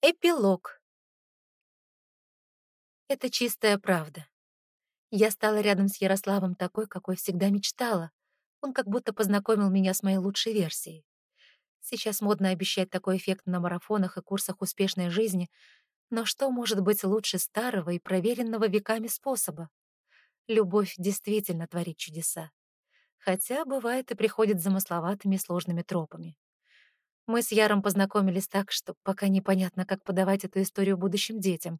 Эпилог. Это чистая правда. Я стала рядом с Ярославом такой, какой всегда мечтала. Он как будто познакомил меня с моей лучшей версией. Сейчас модно обещать такой эффект на марафонах и курсах успешной жизни, но что может быть лучше старого и проверенного веками способа? Любовь действительно творит чудеса. Хотя бывает и приходит замысловатыми сложными тропами. Мы с Яром познакомились так, что пока непонятно, как подавать эту историю будущим детям.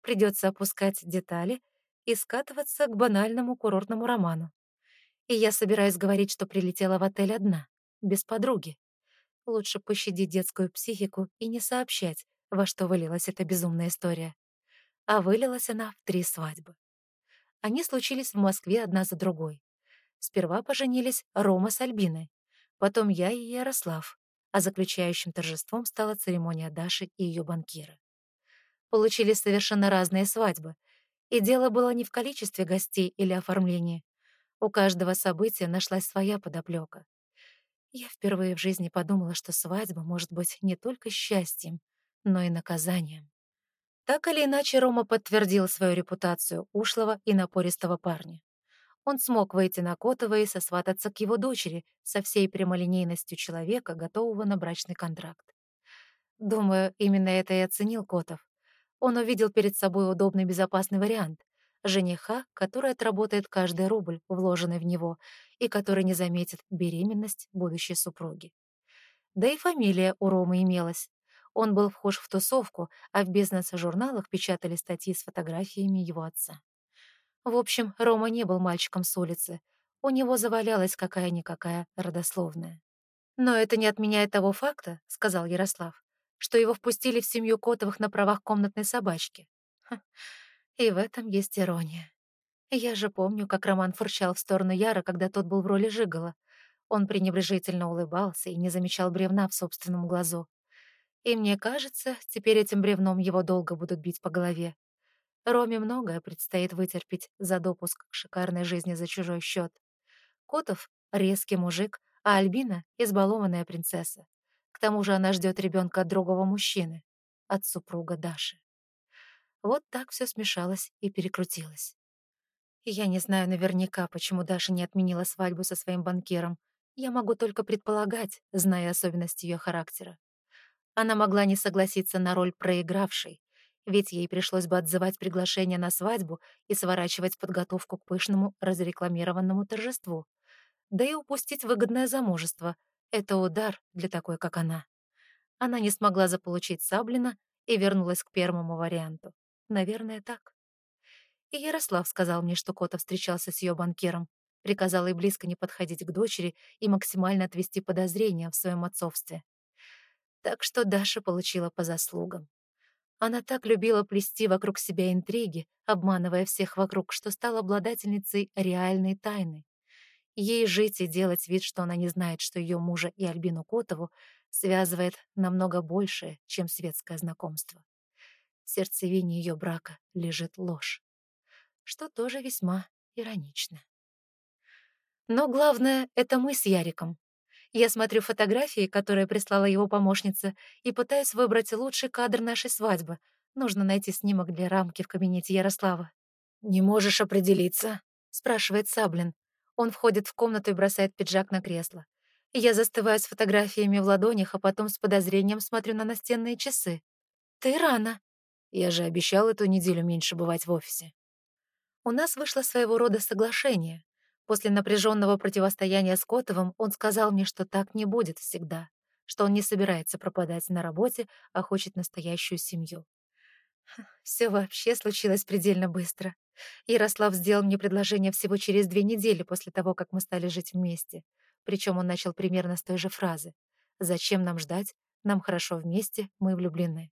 Придется опускать детали и скатываться к банальному курортному роману. И я собираюсь говорить, что прилетела в отель одна, без подруги. Лучше пощадить детскую психику и не сообщать, во что вылилась эта безумная история. А вылилась она в три свадьбы. Они случились в Москве одна за другой. Сперва поженились Рома с Альбиной, потом я и Ярослав, а заключающим торжеством стала церемония Даши и ее банкира. Получились совершенно разные свадьбы, и дело было не в количестве гостей или оформлении. У каждого события нашлась своя подоплека. Я впервые в жизни подумала, что свадьба может быть не только счастьем, но и наказанием. Так или иначе, Рома подтвердил свою репутацию ушлого и напористого парня он смог выйти на Котова и сосвататься к его дочери со всей прямолинейностью человека, готового на брачный контракт. Думаю, именно это и оценил Котов. Он увидел перед собой удобный безопасный вариант — жениха, который отработает каждый рубль, вложенный в него, и который не заметит беременность будущей супруги. Да и фамилия у Ромы имелась. Он был вхож в тусовку, а в бизнес-журналах печатали статьи с фотографиями его отца. В общем, Рома не был мальчиком с улицы. У него завалялась какая-никакая родословная. «Но это не отменяет того факта», — сказал Ярослав, «что его впустили в семью Котовых на правах комнатной собачки. Ха, и в этом есть ирония. Я же помню, как Роман фурчал в сторону Яра, когда тот был в роли Жигала. Он пренебрежительно улыбался и не замечал бревна в собственном глазу. И мне кажется, теперь этим бревном его долго будут бить по голове. Роме многое предстоит вытерпеть за допуск к шикарной жизни за чужой счет. Котов — резкий мужик, а Альбина — избалованная принцесса. К тому же она ждет ребенка от другого мужчины, от супруга Даши. Вот так все смешалось и перекрутилось. Я не знаю наверняка, почему Даша не отменила свадьбу со своим банкиром. Я могу только предполагать, зная особенности ее характера. Она могла не согласиться на роль проигравшей, ведь ей пришлось бы отзывать приглашение на свадьбу и сворачивать подготовку к пышному разрекламированному торжеству. Да и упустить выгодное замужество — это удар для такой, как она. Она не смогла заполучить Саблина и вернулась к первому варианту. Наверное, так. И Ярослав сказал мне, что Кота встречался с ее банкиром, приказал ей близко не подходить к дочери и максимально отвести подозрения в своем отцовстве. Так что Даша получила по заслугам. Она так любила плести вокруг себя интриги, обманывая всех вокруг, что стала обладательницей реальной тайны. Ей жить и делать вид, что она не знает, что ее мужа и Альбину Котову связывает намного большее, чем светское знакомство. В сердцевине ее брака лежит ложь, что тоже весьма иронично. Но главное — это мы с Яриком. Я смотрю фотографии, которые прислала его помощница, и пытаюсь выбрать лучший кадр нашей свадьбы. Нужно найти снимок для рамки в кабинете Ярослава. «Не можешь определиться?» — спрашивает Саблин. Он входит в комнату и бросает пиджак на кресло. Я застываю с фотографиями в ладонях, а потом с подозрением смотрю на настенные часы. «Ты рано». Я же обещал эту неделю меньше бывать в офисе. У нас вышло своего рода соглашение. После напряженного противостояния с Котовым он сказал мне, что так не будет всегда, что он не собирается пропадать на работе, а хочет настоящую семью. Все вообще случилось предельно быстро. Ярослав сделал мне предложение всего через две недели после того, как мы стали жить вместе. Причем он начал примерно с той же фразы. «Зачем нам ждать? Нам хорошо вместе, мы влюблены».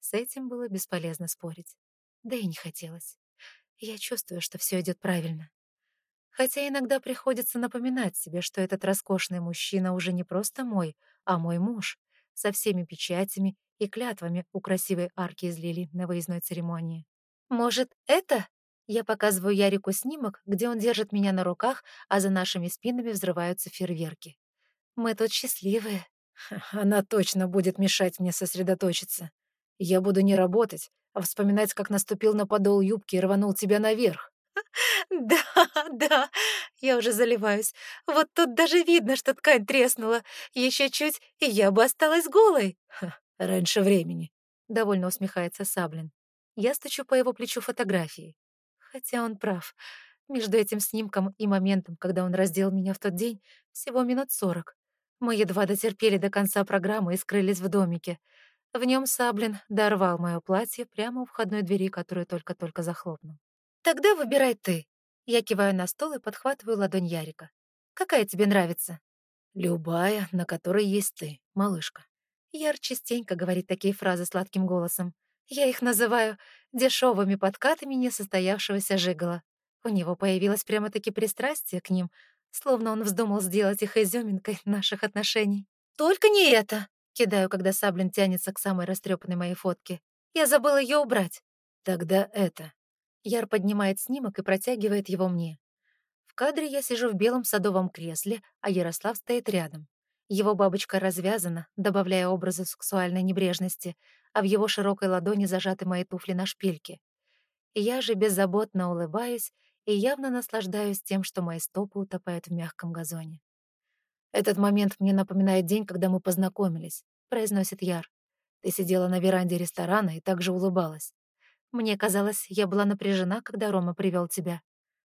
С этим было бесполезно спорить. Да и не хотелось. Я чувствую, что все идет правильно. Хотя иногда приходится напоминать себе, что этот роскошный мужчина уже не просто мой, а мой муж, со всеми печатями и клятвами у красивой арки из лилий на выездной церемонии. «Может, это?» Я показываю Ярику снимок, где он держит меня на руках, а за нашими спинами взрываются фейерверки. Мы тут счастливые. Она точно будет мешать мне сосредоточиться. Я буду не работать, а вспоминать, как наступил на подол юбки и рванул тебя наверх. Да, да, я уже заливаюсь. Вот тут даже видно, что ткань треснула. Еще чуть, и я бы осталась голой. Ха, раньше времени. Довольно усмехается Саблин. Я стучу по его плечу фотографии. Хотя он прав. Между этим снимком и моментом, когда он раздел меня в тот день, всего минут сорок. Мы едва дотерпели до конца программы и скрылись в домике. В нем Саблин дорвал мое платье прямо у входной двери, которую только-только захлопнул. «Тогда выбирай ты». Я киваю на стол и подхватываю ладонь Ярика. «Какая тебе нравится?» «Любая, на которой есть ты, малышка». Яр частенько говорит такие фразы сладким голосом. Я их называю дешевыми подкатами несостоявшегося жигала. У него появилось прямо-таки пристрастие к ним, словно он вздумал сделать их изюминкой наших отношений. «Только не это!» — кидаю, когда Саблин тянется к самой растрепанной моей фотке. «Я забыла ее убрать». «Тогда это». Яр поднимает снимок и протягивает его мне. В кадре я сижу в белом садовом кресле, а Ярослав стоит рядом. Его бабочка развязана, добавляя образу сексуальной небрежности, а в его широкой ладони зажаты мои туфли на шпильке. Я же беззаботно улыбаюсь и явно наслаждаюсь тем, что мои стопы утопают в мягком газоне. «Этот момент мне напоминает день, когда мы познакомились», — произносит Яр. «Ты сидела на веранде ресторана и также улыбалась. Мне казалось, я была напряжена, когда Рома привел тебя».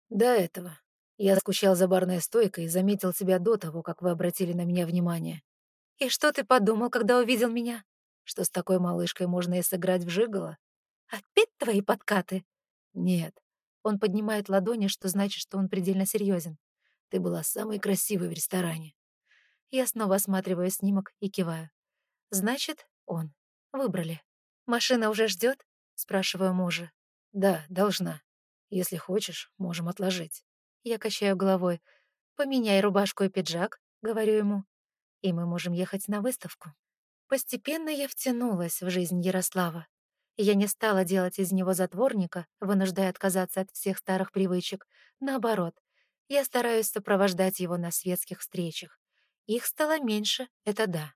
«До этого. Я скучал за барной стойкой и заметил тебя до того, как вы обратили на меня внимание». «И что ты подумал, когда увидел меня?» «Что с такой малышкой можно и сыграть в жиголо?» «Опять твои подкаты?» «Нет, он поднимает ладони, что значит, что он предельно серьезен. Ты была самой красивой в ресторане. Я снова осматриваю снимок и киваю. Значит, он. Выбрали. Машина уже ждет? Спрашиваю мужа. Да, должна. Если хочешь, можем отложить. Я качаю головой. Поменяй рубашку и пиджак, говорю ему. И мы можем ехать на выставку. Постепенно я втянулась в жизнь Ярослава. Я не стала делать из него затворника, вынуждая отказаться от всех старых привычек. Наоборот, я стараюсь сопровождать его на светских встречах. Их стало меньше, это да.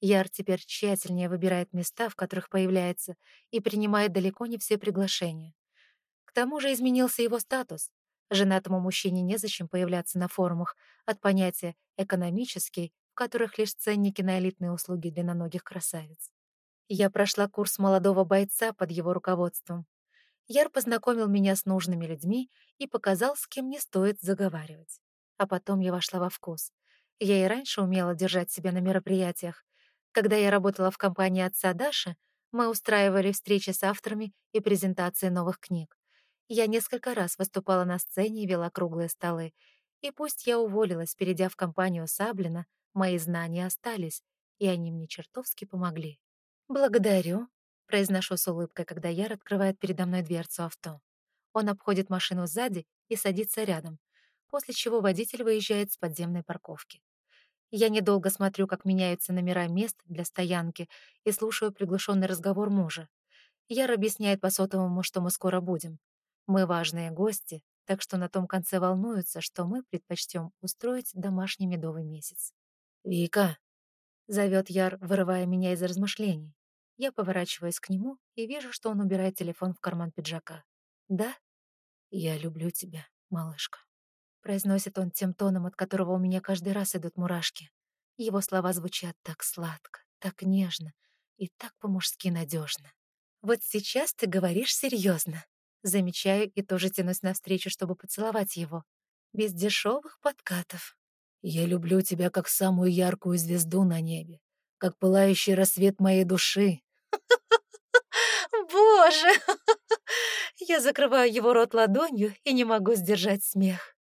Яр теперь тщательнее выбирает места, в которых появляется, и принимает далеко не все приглашения. К тому же изменился его статус. Женатому мужчине незачем появляться на форумах от понятия «экономический», в которых лишь ценники на элитные услуги длинноногих красавиц. Я прошла курс молодого бойца под его руководством. Яр познакомил меня с нужными людьми и показал, с кем не стоит заговаривать. А потом я вошла во вкус. Я и раньше умела держать себя на мероприятиях. Когда я работала в компании отца Даши, мы устраивали встречи с авторами и презентации новых книг. Я несколько раз выступала на сцене и вела круглые столы. И пусть я уволилась, перейдя в компанию Саблина, мои знания остались, и они мне чертовски помогли. «Благодарю», — произношу с улыбкой, когда Яр открывает передо мной дверцу авто. Он обходит машину сзади и садится рядом, после чего водитель выезжает с подземной парковки. Я недолго смотрю, как меняются номера мест для стоянки и слушаю приглушенный разговор мужа. Яр объясняет по сотовому, что мы скоро будем. Мы важные гости, так что на том конце волнуются, что мы предпочтем устроить домашний медовый месяц. «Вика!» — зовет Яр, вырывая меня из размышлений. Я поворачиваюсь к нему и вижу, что он убирает телефон в карман пиджака. «Да?» «Я люблю тебя, малышка», — произносит он тем тоном, от которого у меня каждый раз идут мурашки. Его слова звучат так сладко, так нежно и так по-мужски надежно. «Вот сейчас ты говоришь серьезно. Замечаю и тоже тянусь навстречу, чтобы поцеловать его. Без дешевых подкатов. «Я люблю тебя как самую яркую звезду на небе, как пылающий рассвет моей души, Боже! Я закрываю его рот ладонью и не могу сдержать смех.